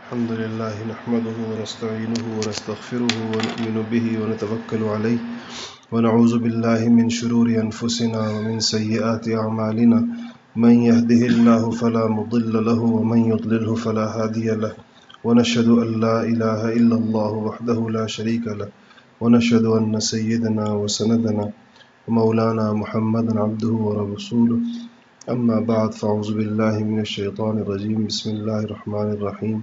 الحمد لله نحمده ونستعينه ونستغفره ونؤمن به ونتوكل عليه ونعوذ بالله من شرور أنفسنا ومن سيئات أعمالنا. من يهده الله فلا مضل له ومن يضلله فلا هادي له. ونشهد أن لا إله إلا الله وحده لا شريك له. ونشهد أن سيدنا وسندنا ومولانا محمدا عبده ورسوله. أما بعد، فأعوذ بالله من الشيطان الرجيم. بسم الله الرحمن الرحيم.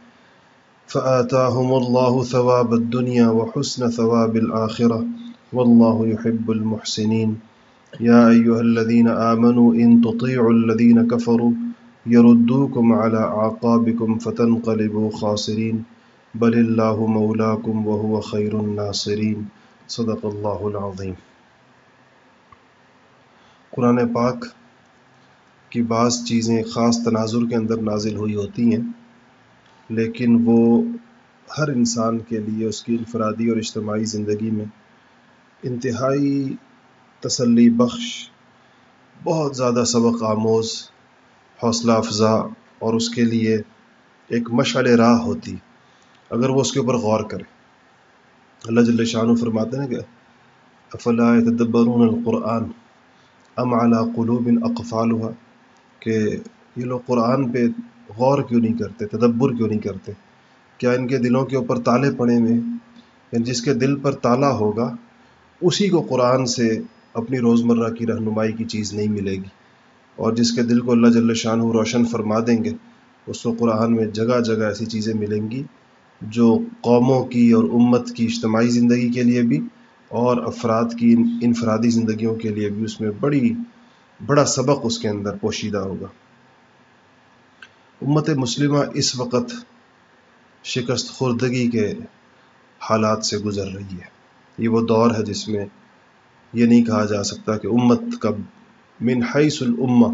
فآتاهم الله ثواب الدنيا وحسن ثواب الآخرة. والله يحب المحسنين. يا أيها الذين آمنوا، إن تطيعوا الذين كفروا يردوكم على أعقابكم فتنقلبوا خاسرين. بل الله مولاكم وهو خير الناصرين. صدق الله العظيم. قرآن پاک کی بعض چیزیں خاص تناظر کے اندر نازل ہوئی ہوتی ہیں۔ لیکن وہ ہر انسان کے لیے اس کی انفرادی اور اجتماعی زندگی میں انتہائی تسلی بخش، بہت زیادہ سبق آموز، حوصلہ افزا اور اس کے لیے ایک مشعل راہ ہوتی اگر وہ اس کے اوپر غور کرے۔ اللہ جل شاہ فرماتے ہیں کہ افلا يتدبرون القرآن ام علی قلوب اقفالها؟ کہ یہ لوگ قرآن پہ غور کیوں نہیں کرتے، تدبر کیوں نہیں کرتے؟ کیا ان کے دلوں کے اوپر تالے پڑے ہوئے؟ یعنی جس کے دل پر تالا ہوگا، اسی کو قرآن سے اپنی روزمرہ کی رہنمائی کی چیز نہیں ملے گی۔ اور جس کے دل کو اللہ جل شاہ روشن فرما دیں گے، اس کو قرآن میں جگہ جگہ ایسی چیزیں ملیں گی جو قوموں کی اور امت کی اجتماعی زندگی کے لیے بھی اور افراد کی انفرادی زندگیوں کے لیے بھی اس میں بڑی، بڑا سبق اس کے اندر پوشیدہ ہوگا۔ امت مسلمہ اس وقت شکست خوردگی کے حالات سے گزر رہی ہے۔ یہ وہ دور ہے جس میں یہ نہیں کہا جا سکتا کہ امت کا من حیث الامہ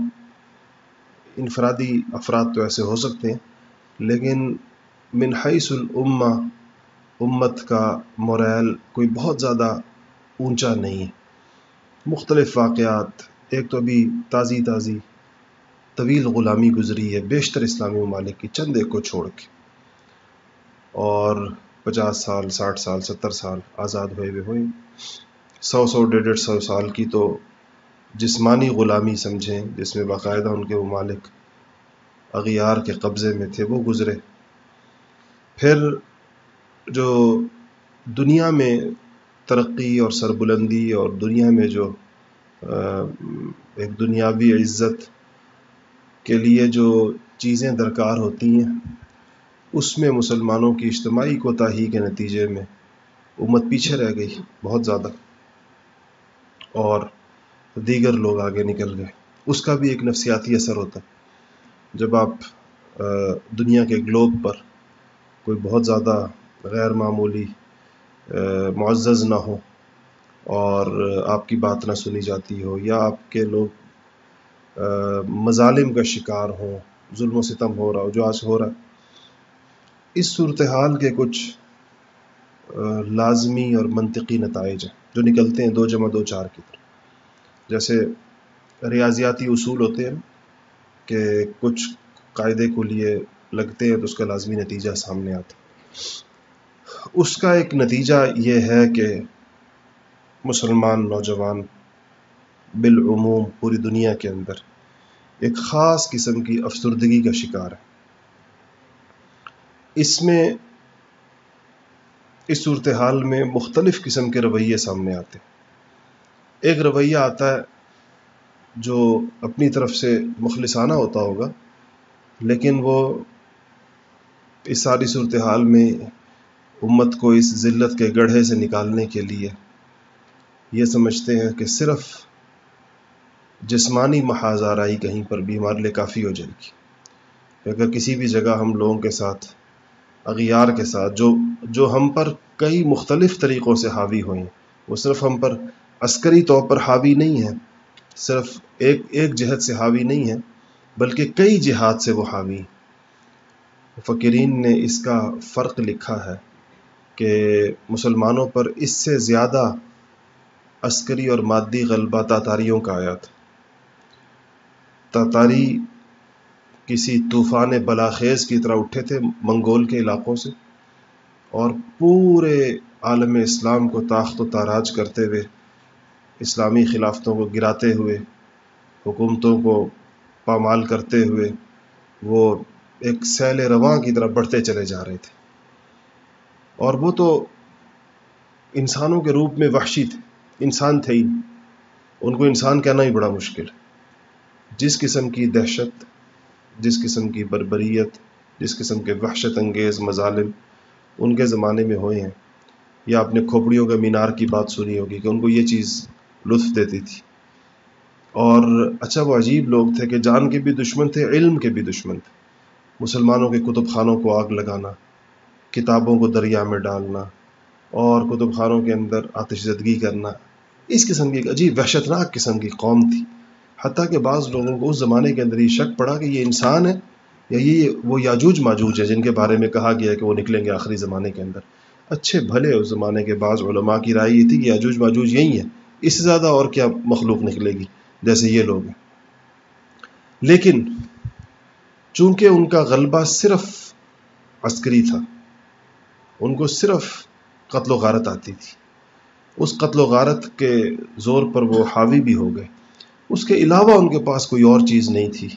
انفرادی افراد تو ایسے ہو سکتے ہیں، لیکن من حیث الامہ امت کا موریل کوئی بہت زیادہ اونچا نہیں ہے۔ مختلف واقعات، ایک تو ابھی تازی تازی طویل غلامی گزری ہے، بیشتر اسلامی ممالک کی چند ایک کو چھوڑ کے۔ اور پچاس سال، ساٹھ سال، ستر سال آزاد ہوئے ہوئے ہوئے۔ سو سو، ڈیڑھ ڈیڑھ سو سال کی تو جسمانی غلامی سمجھیں، جس میں باقاعدہ ان کے ممالک اغیار کے قبضے میں تھے، وہ گزرے۔ پھر جو دنیا میں ترقی اور سربلندی اور دنیا میں جو ایک دنیاوی عزت کے لیے جو چیزیں درکار ہوتی ہیں، اس میں مسلمانوں کی اجتماعی کوتاہی کے نتیجے میں امت پیچھے رہ گئی بہت زیادہ اور دیگر لوگ آگے نکل گئے۔ اس کا بھی ایک نفسیاتی اثر ہوتا ہے۔ جب آپ دنیا کے گلوب پر کوئی بہت زیادہ غیر معمولی معزز نہ ہو اور آپ کی بات نہ سنی جاتی ہو یا آپ کے لوگ مظالم کا شکار ہوں ظلم و ستم ہو رہا ہو جو آج ہو رہا ہے۔ اس صورتحال کے کچھ لازمی اور منطقی نتائج ہیں، جو نکلتے ہیں دو جمع دو چار کی طرف۔ جیسے ریاضیاتی اصول ہوتے ہیں کہ کچھ قاعدے کو لیے لگتے ہیں تو اس کا لازمی نتیجہ سامنے آتا اس کا ایک نتیجہ یہ ہے کہ مسلمان نوجوان بالعموم پوری دنیا کے اندر ایک خاص قسم کی افسردگی کا شکار ہے۔ اس میں، اس صورتحال میں مختلف قسم کے رویے سامنے آتے ایک رویہ آتا ہے جو اپنی طرف سے مخلصانہ ہوتا ہوگا، لیکن وہ اس ساری صورتحال میں امت کو اس ذلت کے گڑھے سے نکالنے کے لیے یہ سمجھتے ہیں کہ صرف جسمانی محاذ آرائی کہیں پر بھی ہمارے لیے کافی ہو جائے گی۔ اگر کسی بھی جگہ ہم لوگوں کے ساتھ، اغیار کے ساتھ، جو جو ہم پر کئی مختلف طریقوں سے حاوی ہوئیں وہ صرف ہم پر عسکری طور پر حاوی نہیں ہے صرف ایک ایک جہت سے حاوی نہیں ہے بلکہ کئی جہاد سے وہ حاوی فقرین نے اس کا فرق لکھا ہے کہ مسلمانوں پر اس سے زیادہ عسکری اور مادی غلبہ تاتاریوں کا آیا تھا۔ تاتاری کسی طوفان بلاخیز کی طرح اٹھے تھے منگول کے علاقوں سے اور پورے عالم اسلام کو طاقت و تاراج کرتے ہوئے اسلامی خلافتوں کو گراتے ہوئے، حکومتوں کو پامال کرتے ہوئے وہ ایک سیل رواں کی طرف بڑھتے چلے جا رہے تھے۔ اور وہ تو انسانوں کے روپ میں وحشی تھے، انسان تھے ہی۔ ان کو انسان کہنا ہی بڑا مشکل۔ ہے جس قسم کی دہشت، جس قسم کی بربریت، جس قسم کے وحشت انگیز مظالم ان کے زمانے میں ہوئے ہیں۔ یا اپنے کھوپڑیوں کے مینار کی بات سنی ہوگی کہ ان کو یہ چیز لطف دیتی تھی۔ اور اچھا وہ عجیب لوگ تھے کہ جان کے بھی دشمن تھے، علم کے بھی دشمن تھے۔ مسلمانوں کے کتب خانوں کو آگ لگانا، کتابوں کو دریا میں ڈالنا اور کتب خانوں کے اندر آتش زدگی کرنا، اس قسم کی ایک عجیب وحشتناک قسم کی قوم تھی۔ حتیٰ کہ بعض لوگوں کو اس زمانے کے اندر یہ شک پڑا کہ یہ انسان ہے یا یہ وہ یاجوج ماجوج ہے جن کے بارے میں کہا گیا ہے کہ وہ نکلیں گے آخری زمانے کے اندر۔ اچھے بھلے اس زمانے کے بعض علماء کی رائے یہ تھی کہ یاجوج ماجوج یہی ہے اس سے زیادہ اور کیا مخلوق نکلے گی؟ جیسے یہ لوگ ہیں۔ لیکن چونکہ ان کا غلبہ صرف عسکری تھا، ان کو صرف قتل و غارت آتی تھی۔ اس قتل و غارت کے زور پر وہ حاوی بھی ہو گئے۔ اس کے علاوہ ان کے پاس کوئی اور چیز نہیں تھی۔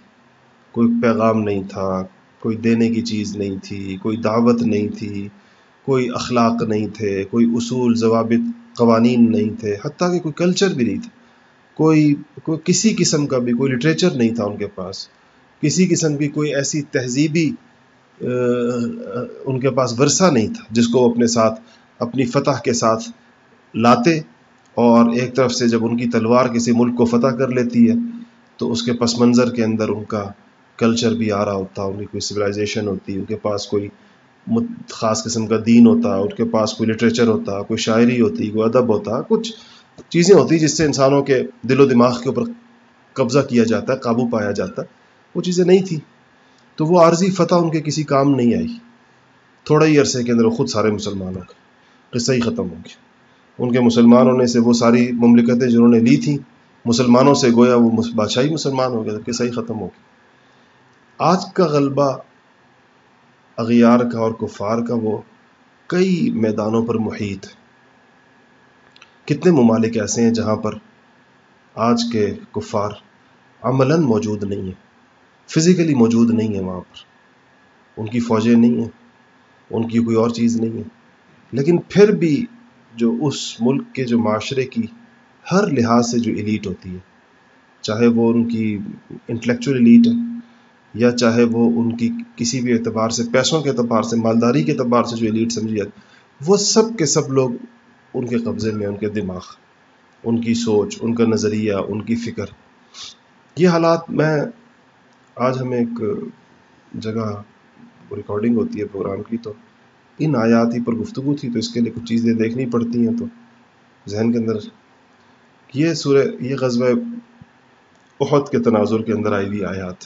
کوئی پیغام نہیں تھا، کوئی دینے کی چیز نہیں تھی، کوئی دعوت نہیں تھی، کوئی اخلاق نہیں تھے، کوئی اصول، ضوابط، قوانین نہیں تھے، حتیٰ کہ کوئی کلچر بھی نہیں تھا۔ کوئی کوئی کسی قسم کا بھی کوئی لٹریچر نہیں تھا ان کے پاس۔ کسی قسم کی کوئی ایسی تہذیبی ان کے پاس ورثہ نہیں تھا، جس کو وہ اپنے ساتھ، اپنی فتح کے ساتھ لاتے اور ایک طرف سے جب ان کی تلوار کسی ملک کو فتح کر لیتی ہے، تو اس کے پس منظر کے اندر ان کا کلچر بھی آ رہا ہوتا، ان کی کوئی سویلائزیشن ہوتی، ان کے پاس کوئی خاص قسم کا دین ہوتا، ان کے پاس کوئی لٹریچر ہوتا، کوئی شاعری ہوتی، کوئی ادب ہوتا، کچھ چیزیں ہوتی جس سے انسانوں کے دل و دماغ کے اوپر قبضہ کیا جاتا ہے قابو پایا جاتا ہے وہ چیزیں نہیں تھیں۔ تو وہ عارضی فتح ان کے کسی کام نہیں آئی۔ تھوڑا ہی عرصے کے اندر خود سارے مسلمانوں کا قصہ ہی ختم ہو گیا۔ ان کے مسلمان ہونے سے وہ ساری مملکتیں جنہوں نے لی تھیں، مسلمانوں سے گویا وہ بادشاہی مسلمان ہو گیا قصہ ہی ختم ہو گیا۔ آج کا غلبہ اغیار کا اور کفار کا وہ کئی میدانوں پر محیط ہے۔ کتنے ممالک ایسے ہیں جہاں پر آج کے کفار عملاً موجود نہیں ہیں، فزیکلی موجود نہیں ہیں وہاں پر۔ ان کی فوجیں نہیں ہیں، ان کی کوئی اور چیز نہیں ہے لیکن پھر بھی جو اس ملک کے جو معاشرے کی ہر لحاظ سے جو ایلیٹ ہوتی ہے، چاہے وہ ان کی انٹلیکچوئل ایلیٹ ہے یا چاہے وہ ان کی کسی بھی اعتبار سے، پیسوں کے اعتبار سے، مالداری کے اعتبار سے جو ایلیٹ سمجھی جاتی وہ سب کے سب لوگ ان کے قبضے میں، ان کے دماغ، ان کی سوچ، ان کا نظریہ، ان کی فکر۔ یہ حالات میں آج ہمیں ایک جگہ ریکارڈنگ ہوتی ہے پروگرام کی، تو ان آیاتی پر گفتگو تھی تو اس کے لیے کچھ چیزیں دیکھنی پڑتی ہیں تو ذہن کے اندر یہ سورہ، یہ غزوہ احد کے تناظر کے اندر آئی ہوئی آیات۔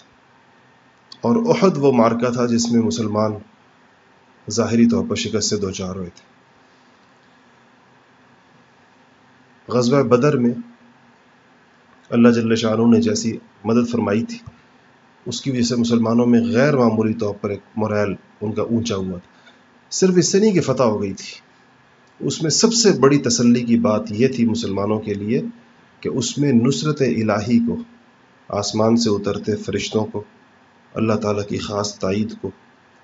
اور احد وہ مارکا تھا جس میں مسلمان ظاہری طور پر شکست سے دو چار ہوئے تھے۔ غزوہ بدر میں اللہ جل شاہ نے جیسی مدد فرمائی تھی، اس کی وجہ سے مسلمانوں میں غیر معمولی طور پر ایک موریل ان کا اونچا ہوا تھا۔ صرف اس سے نہیں کہ فتح ہو گئی تھی، اس میں سب سے بڑی تسلی کی بات یہ تھی مسلمانوں کے لیے کہ اس میں نصرت الہی کو، آسمان سے اترتے فرشتوں کو، اللہ تعالیٰ کی خاص تائید کو،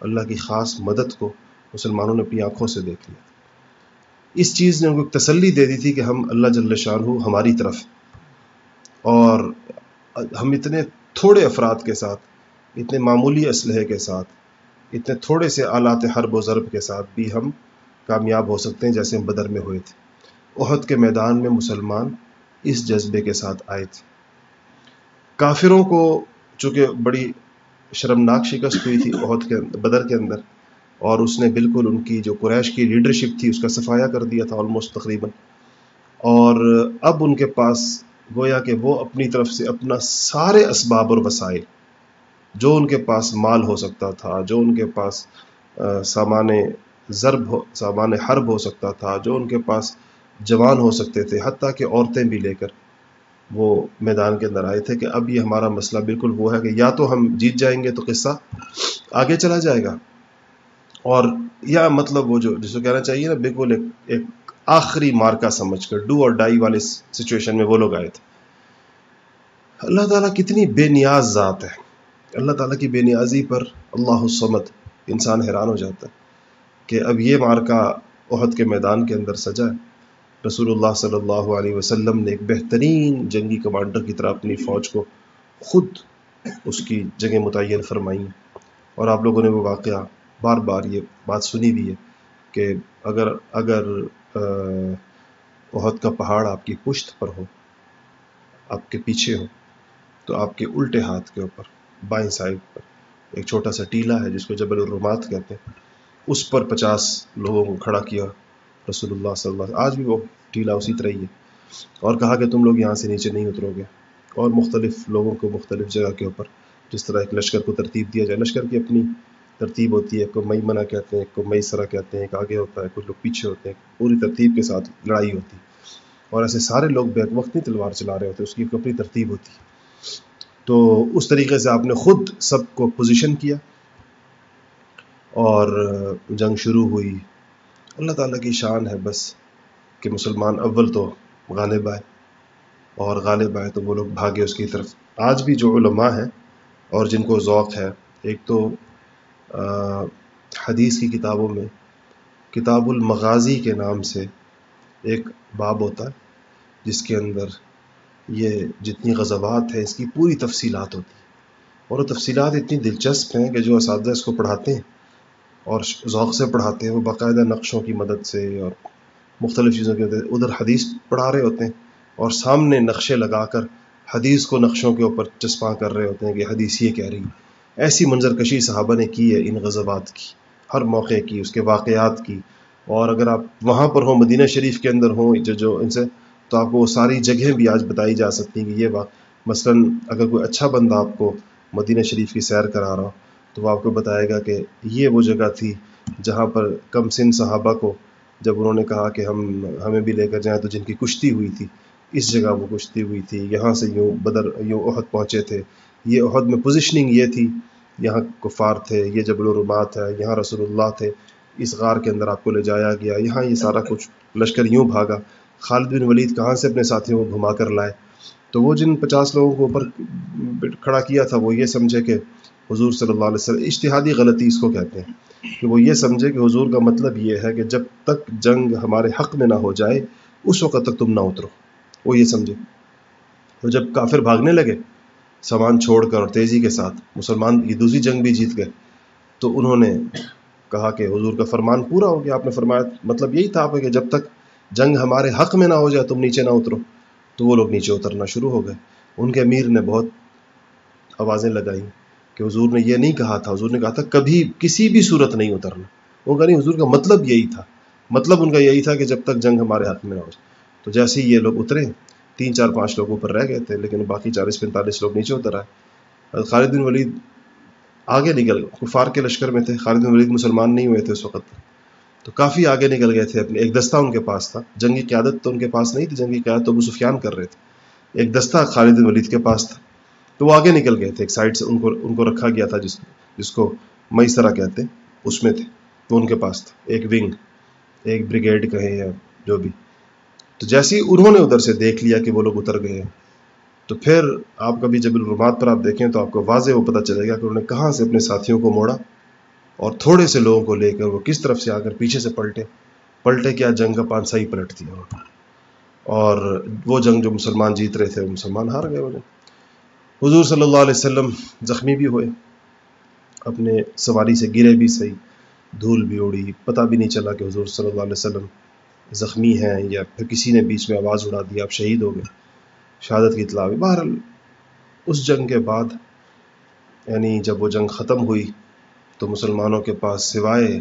اللہ کی خاص مدد کو مسلمانوں نے اپنی آنکھوں سے دیکھ لیا۔ اس چیز نے ان کو ایک تسلی دے دی تھی کہ ہم اللہ جل شان ہو ہماری طرف اور ہم اتنے تھوڑے افراد کے ساتھ، اتنے معمولی اسلحے کے ساتھ اتنے تھوڑے سے آلات حرب و ضرب کے ساتھ بھی ہم کامیاب ہو سکتے ہیں جیسے ہم بدر میں ہوئے تھے۔ عہد کے میدان میں مسلمان اس جذبے کے ساتھ آئے تھے۔ کافروں کو چونکہ بڑی شرمناک شکست ہوئی تھی عہد کے بدر کے اندر، اور اس نے بالکل ان کی جو قریش کی لیڈرشپ تھی اس کا صفایا کر دیا تھا آلموسٹ تقریباً۔ اور اب ان کے پاس گویا کہ وہ اپنی طرف سے اپنا سارے اسباب اور وسائل جو ان کے پاس مال ہو سکتا تھا، جو ان کے پاس سامان ضرب ہو، سامان حرب ہو سکتا تھا، جو ان کے پاس جوان ہو سکتے تھے، حتیٰ کہ عورتیں بھی لے کر وہ میدان کے اندر آئے تھے کہ اب یہ ہمارا مسئلہ بالکل وہ ہے کہ یا تو ہم جیت جائیں گے تو قصہ آگے چلا جائے گا۔ اور یا مطلب وہ جو جس کو کہنا چاہیے نا، بالکل ایک ایک آخری مارکا سمجھ کر، ڈو اور ڈائی والے سچویشن میں وہ لوگ آئے تھے۔ اللہ تعالیٰ کتنی بے نیاز ذات ہے۔ اللہ تعالیٰ کی بے نیازی پر اللہ الصمد انسان حیران ہو جاتا ہے کہ اب یہ مارکا عہد کے میدان کے اندر سجا ہے۔ رسول اللہ صلی اللہ علیہ وسلم نے ایک بہترین جنگی کمانڈر کی طرح اپنی فوج کو خود اس کی جگہ متعین فرمائی اور آپ لوگوں نے وہ واقعہ بار بار یہ بات سنی بھی ہے کہ اگر اگر عہد کا پہاڑ آپ کی پشت پر ہو، آپ کے پیچھے ہو، تو آپ کے الٹے ہاتھ کے اوپر بائیں سائڈ پر۔ ایک چھوٹا سا ٹیلا ہے جس کو جبل الرمات کہتے ہیں۔ اس پر پچاس لوگوں کو کھڑا کیا رسول اللہ صلی اللہ علیہ آج بھی وہ ٹیلا اسی طرح ہی ہے۔ اور کہا کہ تم لوگ یہاں سے نیچے نہیں اترو گے۔ اور مختلف لوگوں کو مختلف جگہ کے اوپر، جس طرح ایک لشکر کو ترتیب دیا جائے۔ لشکر کی اپنی ترتیب ہوتی ہے، ایک کو مئی منع کہتے ہیں، ایک کو مئی سرا کہتے ہیں، ایک آگے ہوتا ہے کچھ لوگ پیچھے ہوتے ہیں۔ پوری ترتیب کے ساتھ لڑائی ہوتی۔ ہے اور ایسے سارے لوگ بیک وقت نہیں تلوار چلا رہے ہوتے، اس کی اپنی ترتیب ہوتی۔ ہے تو اس طریقے سے آپ نے خود سب کو پوزیشن کیا اور جنگ شروع ہوئی۔ اللہ تعالیٰ کی شان ہے بس کہ مسلمان اول تو غالب آئے اور غالب آئے تو وہ لوگ بھاگے اس کی طرف۔ آج بھی جو علماء ہیں اور جن کو ذوق ہے، ایک تو حدیث کی کتابوں میں کتاب المغازی کے نام سے ایک باب ہوتا ہے، جس کے اندر یہ جتنی غزوات ہیں، اس کی پوری تفصیلات ہوتی ہیں۔ اور وہ تفصیلات اتنی دلچسپ ہیں کہ جو اساتذہ اس کو پڑھاتے ہیں اور ذوق سے پڑھاتے ہیں، وہ باقاعدہ نقشوں کی مدد سے اور مختلف چیزوں کی مدد ادھر حدیث پڑھا رہے ہوتے ہیں اور سامنے نقشے لگا کر حدیث کو نقشوں کے اوپر چسپاں کر رہے ہوتے ہیں کہ حدیث یہ کہہ رہی ایسی منظر کشی صحابہ نے کی ہے ان غزبات کی، ہر موقع کی، اس کے واقعات کی۔ اور اگر آپ وہاں پر ہوں، مدینہ شریف کے اندر ہوں، جو جو ان سے تو آپ کو وہ ساری جگہیں بھی آج بتائی جا سکتی ہیں کہ یہ بات مثلاً اگر کوئی اچھا بندہ آپ کو مدینہ شریف کی سیر کرا رہا ہو، تو وہ آپ کو بتائے گا کہ یہ وہ جگہ تھی جہاں پر کم سن صحابہ کو جب انہوں نے کہا کہ ہم ہمیں بھی لے کر جائیں تو جن کی کشتی ہوئی تھی، اس جگہ وہ کشتی ہوئی تھی، یہاں سے یوں بدر یوں عہد پہنچے تھے۔ یہ عہد میں پوزیشننگ یہ تھی، یہاں کفار تھے، یہ جبل الرمات ہے، یہاں رسول اللہ تھے، اس غار کے اندر آپ کو لے جایا گیا، یہاں یہ سارا کچھ لشکر یوں بھاگا۔ خالد بن ولید کہاں سے اپنے ساتھیوں کو گھما کر لائے؟ تو وہ جن پچاس لوگوں کو اوپر کھڑا کیا تھا، وہ یہ سمجھے کہ حضور صلی اللہ علیہ وسلم اشتہادی غلطی اس کو کہتے ہیں۔ کہ وہ یہ سمجھے کہ حضور کا مطلب یہ ہے کہ جب تک جنگ ہمارے حق میں نہ ہو جائے، اس وقت تک تم نہ اترو۔ وہ یہ سمجھے۔ تو جب کافر بھاگنے لگے سامان چھوڑ کر اور تیزی کے ساتھ، مسلمان یہ دوسری جنگ بھی جیت گئے، تو انہوں نے کہا کہ حضور کا فرمان پورا ہو گیا، آپ نے فرمایا مطلب یہی تھا کہ جب تک جنگ ہمارے حق میں نہ ہو جائے، تم نیچے نہ اترو۔ تو وہ لوگ نیچے اترنا شروع ہو گئے۔ ان کے امیر نے بہت آوازیں لگائیں کہ حضور نے یہ نہیں کہا تھا۔ حضور نے کہا تھا، کبھی کسی بھی صورت نہیں اترنا۔ وہ کہ نہیں حضور کا مطلب یہی تھا۔ مطلب ان کا یہی تھا کہ جب تک جنگ ہمارے ہاتھ میں نہ ہو تو جیسے ہی یہ لوگ اترے، تین چار پانچ لوگ اوپر رہ گئے تھے، لیکن باقی چالیس پینتالیس لوگ نیچے اتر آئے۔ خالد بن ولید آگے نکل کفار کے لشکر میں تھے۔ خالد بن ولید مسلمان نہیں ہوئے تھے اس وقت۔ تو کافی آگے نکل گئے تھے اپنے، ایک دستہ ان کے پاس تھا۔ جنگی قیادت تو ان کے پاس نہیں تھی، جنگی قیادت تو ابو سفیان کر رہے تھے۔ ایک دستہ خالد بن ولید کے پاس تھا۔ تو وہ آگے نکل گئے تھے، ایک سائڈ سے ان کو ان کو رکھا گیا تھا جس جس کو مئی سرا کہتے اس میں تھے۔ تو ان کے پاس تھا۔ ایک ونگ، ایک بریگیڈ کہیں یا جو بھی۔ تو جیسے ہی انہوں نے ادھر سے دیکھ لیا کہ وہ لوگ اتر گئے ہیں، تو پھر آپ کبھی جب الرمات پر آپ دیکھیں تو آپ کو واضح وہ پتہ چلے گا کہ انہوں نے کہاں سے اپنے ساتھیوں کو موڑا۔ اور تھوڑے سے لوگوں کو لے کر وہ کس طرف سے آ کر پیچھے سے پلٹے؟ پلٹے کیا جنگ کا پانسا ہی پلٹ دیا اور وہ جنگ جو مسلمان جیت رہے تھے، وہ مسلمان ہار گئے وہ جنگ حضور صلی اللہ علیہ وسلم زخمی بھی ہوئے۔ اپنے سواری سے گرے بھی صحیح، دھول بھی اڑی پتہ بھی نہیں چلا کہ حضور صلی اللہ علیہ وسلم زخمی ہیں یا پھر کسی نے بیچ میں آواز اڑا دی، آپ شہید ہو گئے۔ شہادت کی اطلاع بہرحال، اس جنگ کے بعد یعنی جب وہ جنگ ختم ہوئی تو مسلمانوں کے پاس سوائے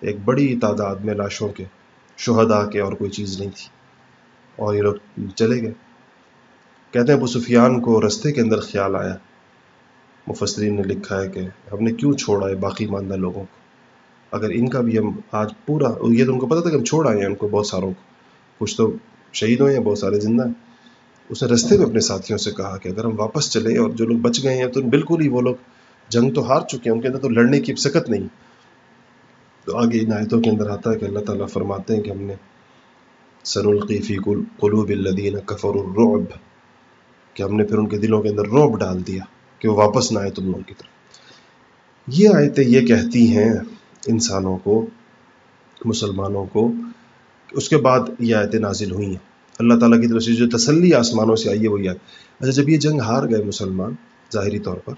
ایک بڑی تعداد میں لاشوں کے شہدا کے اور کوئی چیز نہیں تھی۔ اور یہ لوگ چلے گئے۔ کہتے ہیں ابو سفیان کو رستے کے اندر خیال آیا۔ مفسرین نے لکھا ہے کہ ہم نے کیوں چھوڑا ہے باقی ماندہ لوگوں کو؟ اگر ان کا بھی ہم آج پورا، یہ تو ان کو پتا تھا کہ ہم چھوڑ آئے ہیں ان کو، بہت ساروں کو۔ کچھ تو شہید ہوئے ہیں، بہت سارے زندہ ہیں۔ اس نے رستے میں اپنے ساتھیوں سے کہا کہ اگر ہم واپس چلے اور جو لوگ بچ گئے ہیں تو بالکل ہی وہ لوگ جنگ تو ہار چکے ہیں، ان کے اندر تو لڑنے کی سکت نہیں۔ تو آگے ان آیتوں کے اندر آتا ہے کہ اللہ تعالیٰ فرماتے ہیں کہ ہم نے سن القیفی قلوب الدین کفر الرعب، کہ ہم نے پھر ان کے دلوں کے اندر روب ڈال دیا کہ وہ واپس نہ آئے تم لوگوں کی طرف۔ یہ آیتیں یہ کہتی ہیں انسانوں کو، مسلمانوں کو اس کے بعد یہ آیتیں نازل ہوئی ہیں۔ اللہ تعالیٰ کی طرف سے جو تسلی آسمانوں سے آئی ہے وہی آئے اچھا جب یہ جنگ ہار گئے مسلمان، ظاہری طور پر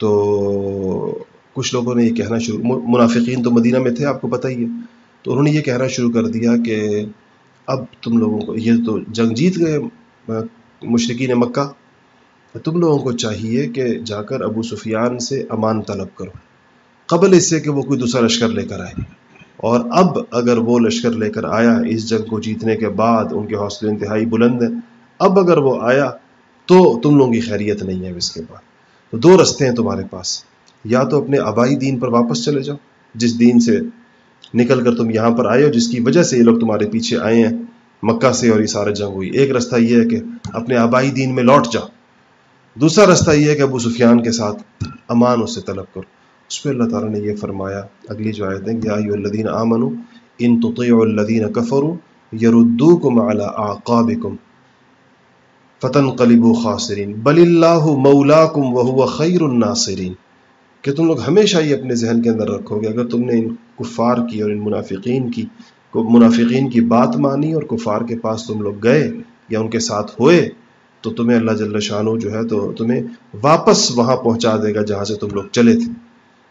تو کچھ لوگوں نے یہ کہنا شروع منافقین تو مدینہ میں تھے، آپ کو پتہ ہی ہے۔ تو انہوں نے یہ کہنا شروع کر دیا کہ اب تم لوگوں کو، یہ تو جنگ جیت گئے مشرقین مکہ، تم لوگوں کو چاہیے کہ جا کر ابو سفیان سے امان طلب کرو۔ قبل اس سے کہ وہ کوئی دوسرا لشکر لے کر آئے۔ اور اب اگر وہ لشکر لے کر آیا اس جنگ کو جیتنے کے بعد، ان کے حوصلے انتہائی بلند ہیں۔ اب اگر وہ آیا تو تم لوگوں کی خیریت نہیں ہے اس کے بعد۔ تو دو رستے ہیں تمہارے پاس۔ یا تو اپنے آبائی دین پر واپس چلے جاؤ، جس دین سے نکل کر تم یہاں پر آئے ہو، جس کی وجہ سے یہ لوگ تمہارے پیچھے آئے ہیں۔ مکہ سے اور یہ سارے جنگ ہوئی۔ ایک رستہ یہ ہے کہ اپنے آبائی دین میں لوٹ جاؤ۔ دوسرا رستہ یہ ہے کہ ابو سفیان کے ساتھ امان اس سے طلب کرو۔ اس پہ اللہ تعالیٰ نے یہ فرمایا، اگلی جو آیت ہے یا الذین آمنوا ان تطیعوا الذین کفروا یردوکم علی اعقابکم فتنقلبوا خاسرین. بل اللہ مولاکم وهو خیر الناصرین. کہ تم لوگ ہمیشہ یہ اپنے ذہن کے اندر رکھو گے، اگر تم نے ان کفار کی اور ان منافقین کی منافقین کی بات مانی اور کفار کے پاس تم لوگ گئے یا ان کے ساتھ ہوئے، تو تمہیں اللہ جل شانو جو ہے تو تمہیں واپس وہاں پہنچا دے گا جہاں سے تم لوگ چلے تھے۔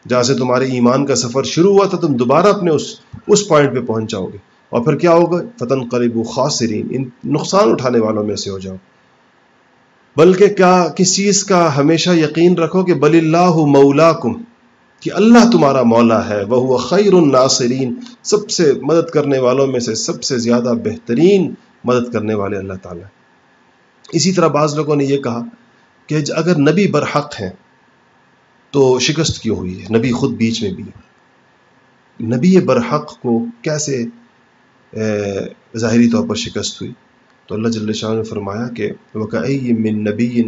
جہاں سے تمہارے ایمان کا سفر شروع ہوا تھا، تم دوبارہ اپنے اس اس پوائنٹ پہ پہنچ جاؤ گے۔ اور پھر کیا ہوگا؟ فتن قریب و خاصرین ان نقصان اٹھانے والوں میں سے ہو جاؤ۔ بلکہ کیا کس چیز کا ہمیشہ یقین رکھو کہ بل اللہ مولا کم کہ اللہ تمہارا مولا ہے وہ خیر الناصرین۔ سب سے مدد کرنے والوں میں سے سب سے زیادہ بہترین مدد کرنے والے اللہ تعالیٰ اسی طرح بعض لوگوں نے یہ کہا کہ اگر نبی برحق ہیں تو شکست کیوں ہوئی ہے؟ نبی خود بیچ میں بھی نبی برحق کو کیسے ظاہری طور پر شکست ہوئی؟ تو اللہ جل شاہ نے فرمایا کہ من نبی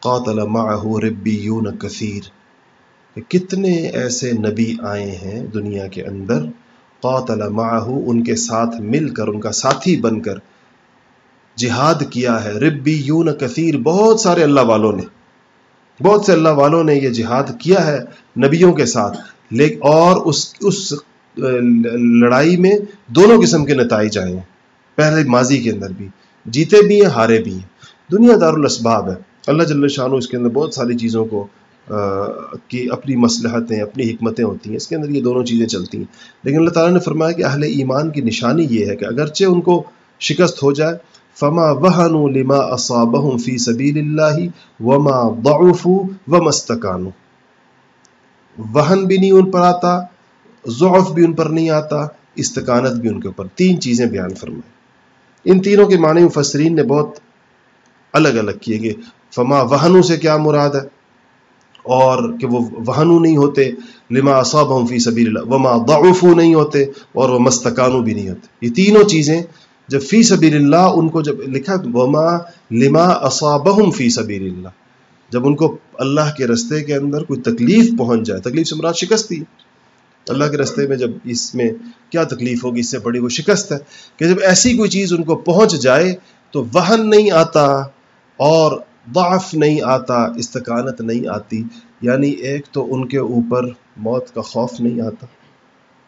قاتل معه ربیون کثیر کتنے ایسے نبی آئے ہیں دنیا کے اندر قاتل معه، ان کے ساتھ مل کر، ان کا ساتھی بن کر جہاد کیا ہے۔ ربیون کثیر، بہت سارے اللہ والوں نے، بہت سے اللہ والوں نے یہ جہاد کیا ہے نبیوں کے ساتھ۔ لیکن اور اس اس لڑائی میں دونوں قسم کے نتائج آئے ہیں۔ پہلے ماضی کے اندر بھی۔ جیتے بھی ہیں، ہارے بھی ہیں۔ دنیا دار الاسباب ہے۔ اللہ جل شاہ اس کے اندر بہت ساری چیزوں کو کی اپنی مسلحتیں اپنی حکمتیں ہوتی ہیں۔ اس کے اندر یہ دونوں چیزیں چلتی ہیں۔ لیکن اللہ تعالیٰ نے فرمایا کہ اہل ایمان کی نشانی یہ ہے کہ اگرچہ ان کو شکست ہو جائے، فما وہنوا لما اصابهم فی سبیل اللہ وما ضعفوا وما استکانوا وہن بھی نہیں ان پر آتا، ضعف بھی ان پر نہیں آتا استقانت بھی ان کے اوپر۔ تین چیزیں بیان فرمائے ان تینوں کے معنی مفسرین نے بہت الگ الگ کیے گئے۔ فما وہنو سے کیا مراد ہے؟ اور کہ وہ وہنو نہیں ہوتے، لما اصابهم فی سبیل اللہ وما ضعفوا نہیں ہوتے، اور وہ مستکانو بھی نہیں ہوتے۔ یہ تینوں چیزیں جب فی سبیل اللہ ان کو جب لکھا، وما لما اصابہم فی سبیل اللہ جب ان کو اللہ کے رستے کے اندر کوئی تکلیف پہنچ جائے، تکلیف سے مراد شکست تھی۔ اللہ کے رستے میں جب اس میں کیا تکلیف ہوگی، اس سے بڑی وہ شکست ہے کہ جب ایسی کوئی چیز ان کو پہنچ جائے تو وہن نہیں آتا اور ضعف نہیں آتا استقانت نہیں آتی۔ یعنی ایک تو ان کے اوپر موت کا خوف نہیں آتا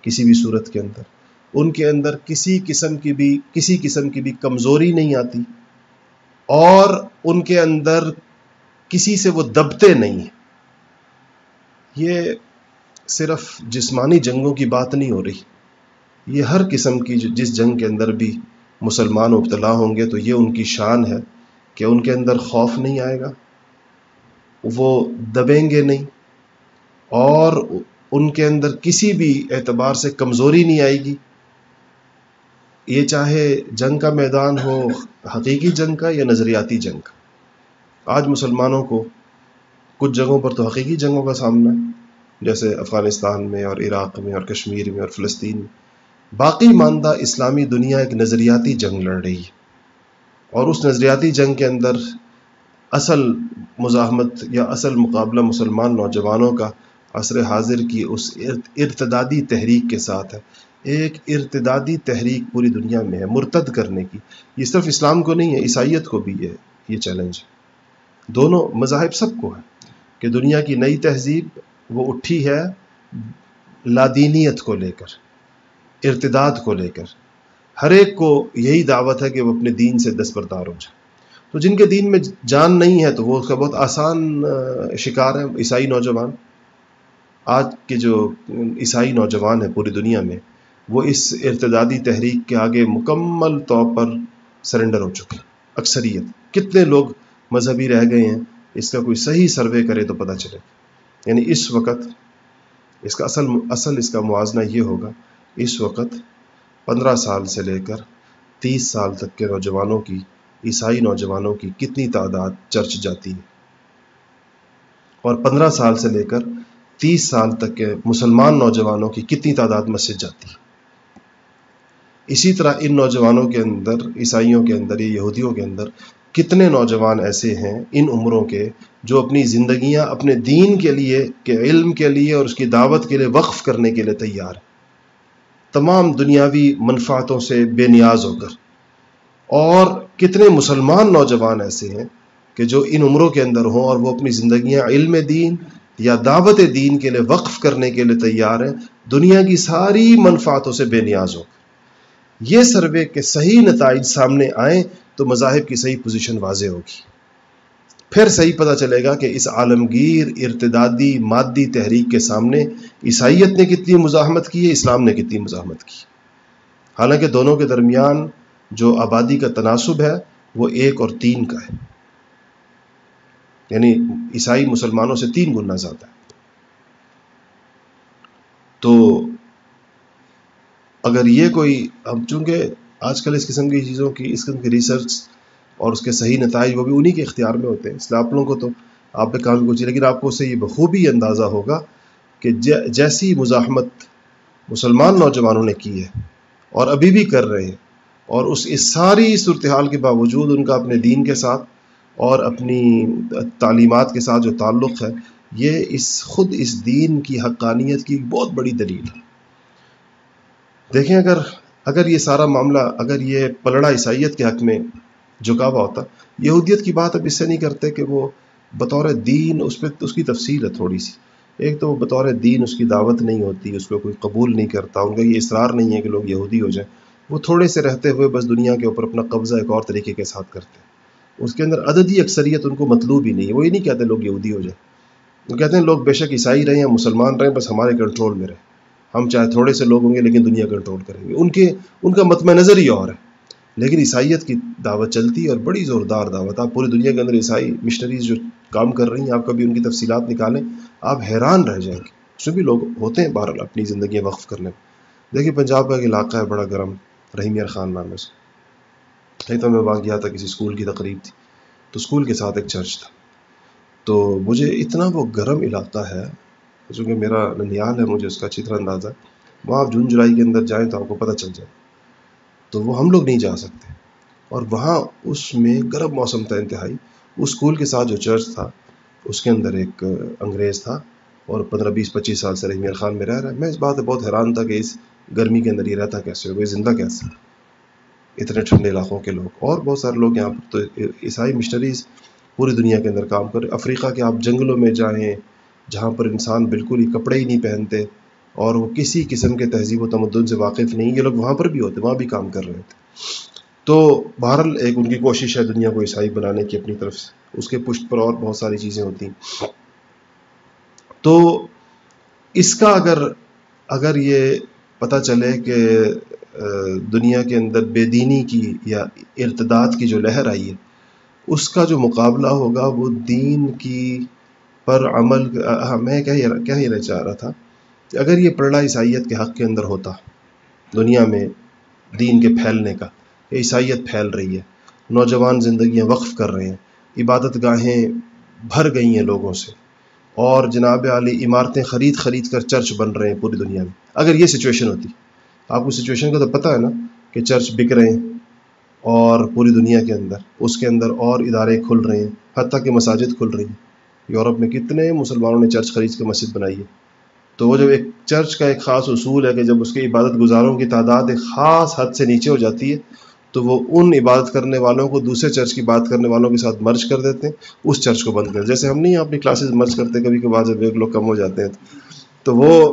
کسی بھی صورت کے اندر۔ ان کے اندر کسی قسم کی بھی، کسی قسم کی بھی کمزوری نہیں آتی اور ان کے اندر کسی سے وہ دبتے نہیں۔ ہیں یہ صرف جسمانی جنگوں کی بات نہیں ہو رہی۔ یہ ہر قسم کی جس جنگ کے اندر بھی مسلمان مبتلا ہوں گے تو یہ ان کی شان ہے کہ ان کے اندر خوف نہیں آئے گا۔ وہ دبیں گے نہیں اور ان کے اندر کسی بھی اعتبار سے کمزوری نہیں آئے گی۔ یہ چاہے جنگ کا میدان ہو، حقیقی جنگ کا یا نظریاتی جنگ۔ کا آج مسلمانوں کو کچھ جگہوں پر تو حقیقی جنگوں کا سامنا ہے۔ جیسے افغانستان میں اور عراق میں اور کشمیر میں اور فلسطین میں۔ باقی ماندہ اسلامی دنیا ایک نظریاتی جنگ لڑ رہی ہے۔ اور اس نظریاتی جنگ کے اندر اصل مزاحمت یا اصل مقابلہ مسلمان نوجوانوں کا عصر حاضر کی اس ارتدادی تحریک کے ساتھ ہے۔ ایک ارتدادی تحریک پوری دنیا میں ہے، مرتد کرنے کی۔ یہ صرف اسلام کو نہیں ہے، عیسائیت کو بھی ہے، یہ چیلنج۔ دونوں مذاہب سب کو ہے کہ دنیا کی نئی تہذیب وہ اٹھی ہے لادینیت کو لے کر، ارتداد کو لے کر۔ ہر ایک کو یہی دعوت ہے کہ وہ اپنے دین سے دستبردار ہو جائے۔ تو جن کے دین میں جان نہیں ہے تو وہ اس کا بہت آسان شکار ہے عیسائی نوجوان، آج کے جو عیسائی نوجوان ہیں پوری دنیا میں، وہ اس ارتدادی تحریک کے آگے مکمل طور پر سرنڈر ہو چکے اکثریت۔ کتنے لوگ مذہبی رہ گئے ہیں، اس کا کوئی صحیح سروے کرے تو پتہ چلے یعنی اس وقت اس کا اصل اصل اس کا موازنہ یہ ہوگا، اس وقت پندرہ سال سے لے کر تیس سال تک کے نوجوانوں کی، عیسائی نوجوانوں کی کتنی تعداد چرچ جاتی ہے۔ اور پندرہ سال سے لے کر تیس سال تک کے مسلمان نوجوانوں کی کتنی تعداد مسجد جاتی ہے۔ اسی طرح ان نوجوانوں کے اندر، عیسائیوں کے اندر یا یہودیوں کے اندر کتنے نوجوان ایسے ہیں ان عمروں کے جو اپنی زندگیاں اپنے دین کے لیے کہ علم کے لیے اور اس کی دعوت کے لیے وقف کرنے کے لیے تیار تمام دنیاوی منفعتوں سے بے نیاز ہو کر۔ اور کتنے مسلمان نوجوان ایسے ہیں کہ جو ان عمروں کے اندر ہوں اور وہ اپنی زندگیاں علم دین یا دعوت دین کے لیے وقف کرنے کے لیے تیار ہیں، دنیا کی ساری منفعتوں سے بے نیاز ہو یہ سروے کے صحیح نتائج سامنے آئیں تو مذاہب کی صحیح پوزیشن واضح ہوگی۔ پھر صحیح پتہ چلے گا کہ اس عالمگیر ارتدادی مادی تحریک کے سامنے عیسائیت نے کتنی مزاحمت کی ہے، اسلام نے کتنی مزاحمت کی۔ حالانکہ دونوں کے درمیان جو آبادی کا تناسب ہے، وہ ایک اور تین کا ہے۔ یعنی عیسائی مسلمانوں سے تین گنا زیادہ ہے۔ تو اگر یہ کوئی اب چونکہ آج کل اس قسم کی چیزوں کی، اس قسم کی ریسرچ اور اس کے صحیح نتائج وہ بھی انہی کے اختیار میں ہوتے ہیں۔ اس لیے آپ لوگوں کو تو آپ پہ کام کچھ لیکن آپ کو اس سے یہ بخوبی اندازہ ہوگا کہ جیسی مزاحمت مسلمان نوجوانوں نے کی ہے اور ابھی بھی کر رہے ہیں اور اس اس ساری صورتحال کے باوجود ان کا اپنے دین کے ساتھ اور اپنی تعلیمات کے ساتھ جو تعلق ہے، یہ اس خود اس دین کی حقانیت کی بہت بڑی دلیل ہے۔ دیکھیں اگر اگر یہ سارا معاملہ، اگر یہ پلڑا عیسائیت کے حق میں جھکا ہوا ہوتا۔ یہودیت کی بات اب اس سے نہیں کرتے کہ وہ بطور دین اس پہ، اس کی تفصیل ہے تھوڑی سی۔ ایک تو وہ بطور دین اس کی دعوت نہیں ہوتی، اس کو کوئی قبول نہیں کرتا، ان کا یہ اصرار نہیں ہے کہ لوگ یہودی ہو جائیں۔ وہ تھوڑے سے رہتے ہوئے بس دنیا کے اوپر اپنا قبضہ ایک اور طریقے کے ساتھ کرتے ہیں۔ اس کے اندر عددی اکثریت ان کو مطلوب ہی نہیں ہے۔ وہ یہ نہیں کہتے لوگ یہودی ہو جائیں۔ وہ کہتے ہیں لوگ بے شک عیسائی رہیں یا مسلمان رہیں، بس ہمارے کنٹرول میں رہیں۔ ہم چاہے تھوڑے سے لوگ ہوں گے، لیکن دنیا کنٹرول کریں گے۔ ان کے، ان کا متمع نظر ہی اور ہے۔ لیکن عیسائیت کی دعوت چلتی ہے اور بڑی زوردار دعوت، آپ پوری دنیا کے اندر عیسائی مشنریز جو کام کر رہی ہیں، آپ کبھی ان کی تفصیلات نکالیں، آپ حیران رہ جائیں گے۔ اس میں بھی لوگ ہوتے ہیں بہرحال اپنی زندگیاں وقف کرنے میں۔ دیکھیے، پنجاب کا ایک علاقہ ہے بڑا گرم رحیم خان نام ہے کہیں تو میں وہاں گیا تھا، کسی اسکول کی تقریب تھی۔ تو اسکول کے ساتھ ایک چرچ تھا۔ تو مجھے اتنا وہ گرم علاقہ ہے، چونکہ میرا ننیال ہے، مجھے اس کا اچھی طرح اندازہ ہے۔ وہاں آپ جون جولائی کے اندر جائیں تو آپ کو پتہ چل جائے۔ تو وہ ہم لوگ نہیں جا سکتے۔ اور وہاں اس میں گرم موسم تھا انتہائی۔ اس اسکول کے ساتھ جو چرچ تھا، اس کے اندر ایک انگریز تھا اور پندرہ بیس پچیس سال سے رحمیر خان میں رہ رہا ہے۔ میں اس بات سے بہت حیران تھا کہ اس گرمی کے اندر یہ رہتا کیسے ہو زندہ کیسے؟ اتنے ٹھنڈے علاقوں کے لوگ۔ اور بہت سارے لوگ یہاں پر تو عیسائی مشنریز پوری دنیا کے اندر کام کر افریقہ کے آپ جنگلوں میں جائیں، جہاں پر انسان بالکل ہی کپڑے ہی نہیں پہنتے۔ اور وہ کسی قسم کے تہذیب و تمدن سے واقف نہیں، یہ لوگ وہاں پر بھی ہوتے، وہاں بھی کام کر رہے تھے۔ تو بہرحال ایک ان کی کوشش ہے دنیا کو عیسائی بنانے کی اپنی طرف سے۔ اس کے پشت پر اور بہت ساری چیزیں ہوتی ہیں تو اس کا اگر اگر یہ پتہ چلے کہ دنیا کے اندر بے دینی کی یا ارتداد کی جو لہر آئی ہے، اس کا جو مقابلہ ہوگا، وہ دین کی پر عمل میں کیا ہی کیا ہی چاہ رہا تھا۔ کہ اگر یہ پرڑا عیسائیت کے حق کے اندر ہوتا، دنیا میں دین کے پھیلنے کا کہ عیسائیت پھیل رہی ہے، نوجوان زندگیاں وقف کر رہے ہیں، عبادت گاہیں بھر گئی ہیں لوگوں سے، اور جناب علی عمارتیں خرید خرید کر چرچ بن رہے ہیں پوری دنیا میں۔ اگر یہ سچویشن ہوتی، آپ کو سچویشن کا تو پتہ ہے نا کہ چرچ بک رہے ہیں اور پوری دنیا کے اندر، اس کے اندر اور ادارے کھل رہے ہیں، حتیٰ کہ مساجد کھل رہی ہیں۔ یورپ میں کتنے مسلمانوں نے چرچ خرید کے مسجد بنائی ہے؟ تو وہ جب ایک چرچ کا ایک خاص اصول ہے کہ جب اس کے عبادت گزاروں کی تعداد ایک خاص حد سے نیچے ہو جاتی ہے، تو وہ ان عبادت کرنے والوں کو دوسرے چرچ کی بات کرنے والوں کے ساتھ مرچ کر دیتے ہیں، اس چرچ کو بند کر جیسے ہم نہیں اپنی کلاسز مرچ کرتے، کبھی کبھار جب ایک لوگ کم ہو جاتے ہیں، تو وہ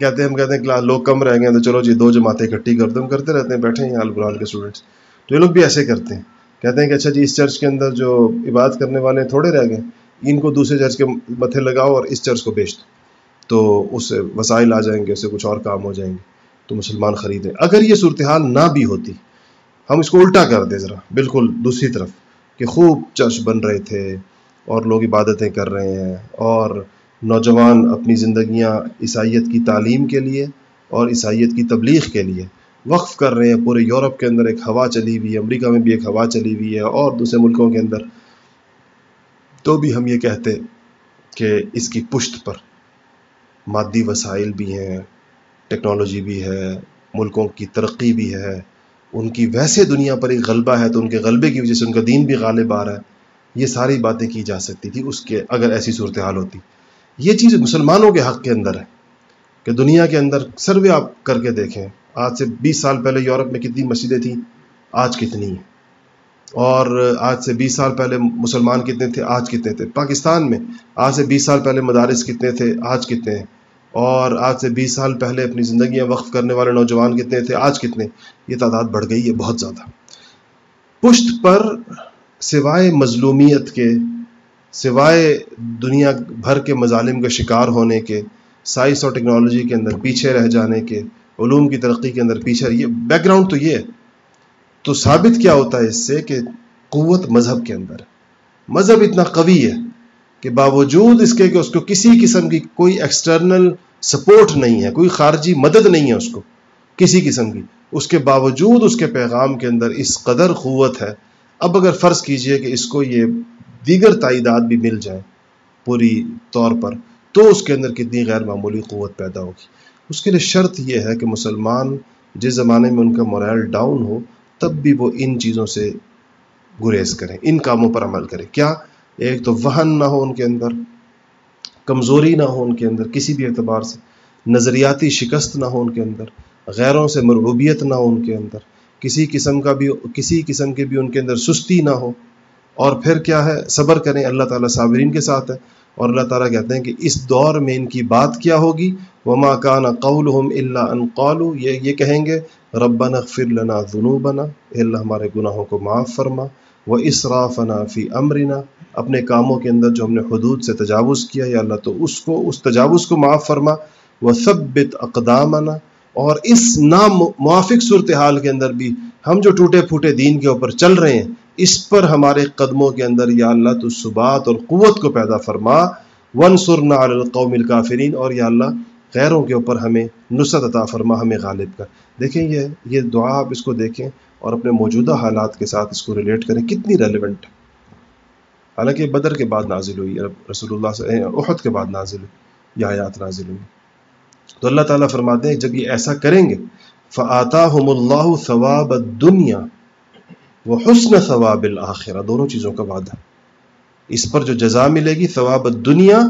کہتے ہیں، ہم کہتے ہیں لوگ کم رہ گئے تو چلو جی دو جماعتیں اکٹھی کر دو، ہم کرتے رہتے ہیں، بیٹھے ہیں القرآن کے اسٹوڈنٹس تو یہ لوگ بھی ایسے کرتے ہیں۔ کہتے ہیں کہ اچھا جی اس چرچ کے اندر جو عبادت کرنے والے ہیں تھوڑے رہ گئے، ان کو دوسرے چرچ کے متھے لگاؤ اور اس چرچ کو بیچ دو۔ تو اس سے وسائل آ جائیں گے، اس سے کچھ اور کام ہو جائیں گے، تو مسلمان خریدیں۔ اگر یہ صورتحال نہ بھی ہوتی، ہم اس کو الٹا کر دیں ذرا، بالکل دوسری طرف، کہ خوب چرچ بن رہے تھے اور لوگ عبادتیں کر رہے ہیں اور نوجوان اپنی زندگیاں عیسائیت کی تعلیم کے لیے اور عیسائیت کی تبلیغ کے لیے وقف کر رہے ہیں۔ پورے یورپ کے اندر ایک ہوا چلی ہوئی ہے، امریکہ میں بھی ایک ہوا چلی ہوئی ہے اور دوسرے ملکوں کے اندر۔ تو بھی ہم یہ کہتے کہ اس کی پشت پر مادی وسائل بھی ہیں، ٹیکنالوجی بھی ہے، ملکوں کی ترقی بھی ہے، ان کی ویسے دنیا پر ایک غلبہ ہے تو ان کے غلبے کی وجہ سے ان کا دین بھی غالب آ رہا ہے، یہ ساری باتیں کی جا سکتی تھی اس کے اگر ایسی صورتحال ہوتی۔ یہ چیز مسلمانوں کے حق کے اندر ہے کہ دنیا کے اندر سروے آپ کر کے دیکھیں۔ آج سے بیس سال پہلے یورپ میں کتنی مسجدیں تھیں، آج کتنی ہیں۔ اور آج سے بیس سال پہلے مسلمان کتنے تھے، آج کتنے تھے۔ پاکستان میں آج سے بیس سال پہلے مدارس کتنے تھے، آج کتنے ہیں۔ اور آج سے بیس سال پہلے اپنی زندگیاں وقف کرنے والے نوجوان کتنے تھے؟ آج کتنے؟ یہ تعداد بڑھ گئی ہے بہت زیادہ۔ پشت پر سوائے مظلومیت کے، سوائے دنیا بھر کے مظالم کا شکار ہونے کے، سائنس اور ٹیکنالوجی کے اندر پیچھے رہ جانے کے، علوم کی ترقی کے اندر پیچھے، یہ بیک گراؤنڈ تو یہ ہے۔ تو ثابت کیا ہوتا ہے اس سے کہ قوت مذہب کے اندر مذہب اتنا قوی ہے کہ باوجود اس کے کہ اس کو کسی قسم کی کوئی ایکسٹرنل سپورٹ نہیں ہے، کوئی خارجی مدد نہیں ہے اس کو، کسی قسم کی، اس کے باوجود اس کے پیغام کے اندر اس قدر قوت ہے۔ اب اگر فرض کیجیے کہ اس کو یہ دیگر تائیدات بھی مل جائیں پوری طور پر، تو اس کے اندر کتنی غیر معمولی قوت پیدا ہوگی۔ اس کے لیے شرط یہ ہے کہ مسلمان جس زمانے میں ان کا مورائل ڈاؤن ہو، تب بھی وہ ان چیزوں سے گریز کریں، ان کاموں پر عمل کریں۔ کیا؟ ایک تو وہن نہ ہو ان کے اندر، کمزوری نہ ہو ان کے اندر، کسی بھی اعتبار سے، نظریاتی شکست نہ ہو ان کے اندر، غیروں سے مرغوبیت نہ ہو ان کے اندر، کسی قسم کا بھی، کسی قسم کے بھی ان کے اندر سستی نہ ہو۔ اور پھر کیا ہے؟ صبر کریں، اللہ تعالیٰ صابرین کے ساتھ ہے۔ اور اللہ تعالیٰ کہتے ہیں کہ اس دور میں ان کی بات کیا ہوگی؟ وما کان قول اللہ ان قالو یہ یہ کہیں گے، ربنا اغفر لنا ذنوبنا۔ اللہ، ہمارے گناہوں کو معاف فرما۔ وہ اسرافنا فی امرنا اپنے کاموں کے اندر جو ہم نے حدود سے تجاوز کیا، یا اللہ تو اس کو، اس تجاوز کو معاف فرما۔ وہ ثبت اقدامنا اور اس نام موافق صورتحال کے اندر بھی ہم جو ٹوٹے پھوٹے دین کے اوپر چل رہے ہیں، اس پر ہمارے قدموں کے اندر یا اللہ تو ثبات اور قوت کو پیدا فرما۔ ون سرنا القوم الکافرین اور یا اللہ، غیروں کے اوپر ہمیں نصرت عطا فرما، ہمیں غالب کر۔ دیکھیں یہ یہ دعا آپ اس کو دیکھیں۔ اور اپنے موجودہ حالات کے ساتھ اس کو ریلیٹ کریں، کتنی ریلیونٹ ہے۔ حالانکہ بدر کے بعد نازل ہوئی رسول اللہ سے احد کے بعد نازل ہوئی، یہ آیات نازل ہوئی۔ تو اللہ تعالیٰ فرماتے ہیں، جب یہ ایسا کریں گے فعطا اللہ ثواب دنیا وہ حسن ثواب الآخرہ دونوں چیزوں کا وعدہ اس پر جو جزا ملے گی، ثواب دنیا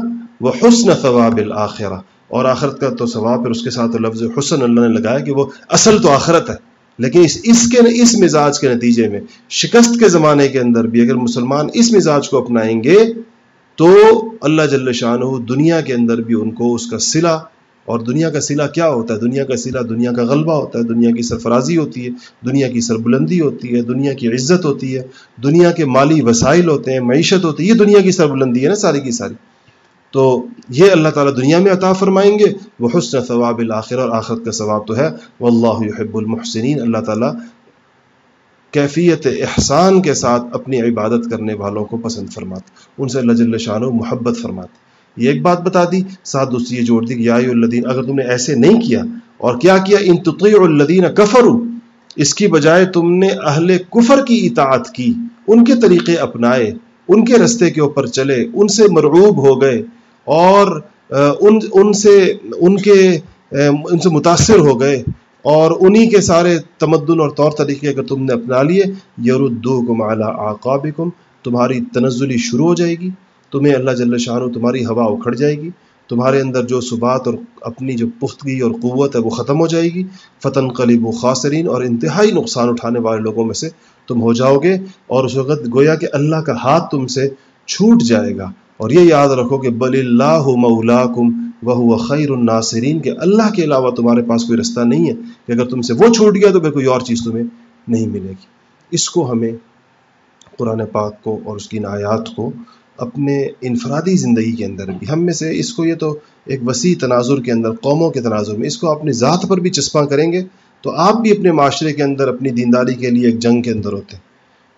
وہ حسن ثواب الآخرہ اور آخرت کا تو ثواب، پھر اس کے ساتھ لفظ حسن اللہ نے لگایا کہ وہ اصل تو آخرت ہے۔ لیکن اس اس کے اس مزاج کے نتیجے میں شکست کے زمانے کے اندر بھی اگر مسلمان اس مزاج کو اپنائیں گے تو اللہ جل شاہ دنیا کے اندر بھی ان کو اس کا صلہ اور دنیا کا صلہ کیا ہوتا ہے؟ دنیا کا صلہ دنیا کا غلبہ ہوتا ہے، دنیا کی سرفرازی ہوتی ہے، دنیا کی سربلندی ہوتی ہے، دنیا کی عزت ہوتی ہے، دنیا کے مالی وسائل ہوتے ہیں، معیشت ہوتی ہے، یہ دنیا کی سربلندی ہے نا ساری کی ساری۔ تو یہ اللہ تعالیٰ دنیا میں عطا فرمائیں گے۔ وہ حسن ثواب الآخر اور آخرت کا ثواب تو ہے۔ وہ اللہ يحب المحسنین۔ اللہ تعالیٰ کیفیت احسان کے ساتھ اپنی عبادت کرنے والوں کو پسند فرماتے ان سے اللہ جل شاہ محبت فرماتے یہ ایک بات بتا دی، ساتھ دوسری یہ جوڑ دی کہ یا الدین اگر تم نے ایسے نہیں کیا اور کیا کیا، ان تطیع الدین کفرو اس کی بجائے تم نے اہل کفر کی اطاعت کی، ان کے طریقے اپنائے، ان کے رستے کے اوپر چلے، ان سے مرعوب ہو گئے۔ اور ان ان سے، ان کے ان سے متاثر ہو گئے اور انہی کے سارے تمدن اور طور طریقے اگر تم نے اپنا لیے، یردوکم علی آقابکم، تمہاری تنزلی شروع ہو جائے گی، تمہیں اللہ جل شاہ تمہاری ہوا اکھڑ جائے گی، تمہارے اندر جو صبات اور اپنی جو پختگی اور قوت ہے وہ ختم ہو جائے گی فتن قلیب و خاصرین اور انتہائی نقصان اٹھانے والے لوگوں میں سے تم ہو جاؤ گے اور اس وقت گویا کہ اللہ کا ہاتھ تم سے چھوٹ جائے گا اور یہ یاد رکھو کہ بل اللہ مولاکم وہ خیر الناصرین، کہ اللہ کے علاوہ تمہارے پاس کوئی رستہ نہیں ہے کہ اگر تم سے وہ چھوٹ گیا تو پھر کوئی اور چیز تمہیں نہیں ملے گی۔ اس کو ہمیں قرآن پاک کو اور اس کی نایات کو اپنے انفرادی زندگی کے اندر بھی، ہم میں سے اس کو یہ تو ایک وسیع تناظر کے اندر، قوموں کے تناظر میں، اس کو اپنی ذات پر بھی چسپاں کریں گے تو آپ بھی اپنے معاشرے کے اندر، اپنی دینداری کے لیے ایک جنگ کے اندر ہوتے ہیں۔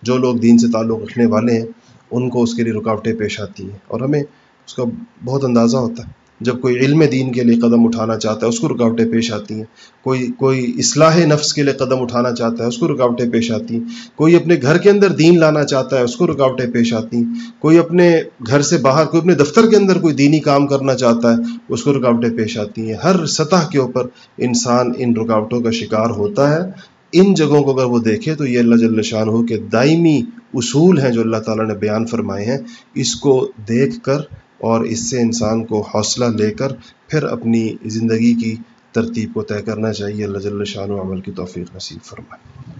جو لوگ دین سے تعلق رکھنے والے ہیں ان کو اس کے لیے رکاوٹیں پیش آتی ہیں اور ہمیں اس کا بہت اندازہ ہوتا ہے۔ جب کوئی علم دین کے لیے قدم اٹھانا چاہتا ہے، اس کو رکاوٹیں پیش آتی ہیں۔ کوئی کوئی اصلاح نفس کے لیے قدم اٹھانا چاہتا ہے، اس کو رکاوٹیں پیش آتی ہیں۔ کوئی اپنے گھر کے اندر دین لانا چاہتا ہے، اس کو رکاوٹیں پیش آتی ہیں۔ کوئی اپنے گھر سے باہر، کوئی اپنے دفتر کے اندر کوئی دینی کام کرنا چاہتا ہے، اس کو رکاوٹیں پیش آتی ہیں۔ ہر سطح کے اوپر انسان ان رکاوٹوں کا شکار ہوتا ہے۔ ان جگہوں کو اگر وہ دیکھے تو یہ اللہ جل شاہ ہو کہ دائمی اصول ہیں جو اللہ تعالیٰ نے بیان فرمائے ہیں۔ اس کو دیکھ کر اور اس سے انسان کو حوصلہ لے کر پھر اپنی زندگی کی ترتیب کو طے کرنا چاہیے۔ اللہ جل شاہ عمل کی توفیق نصیب فرمائے۔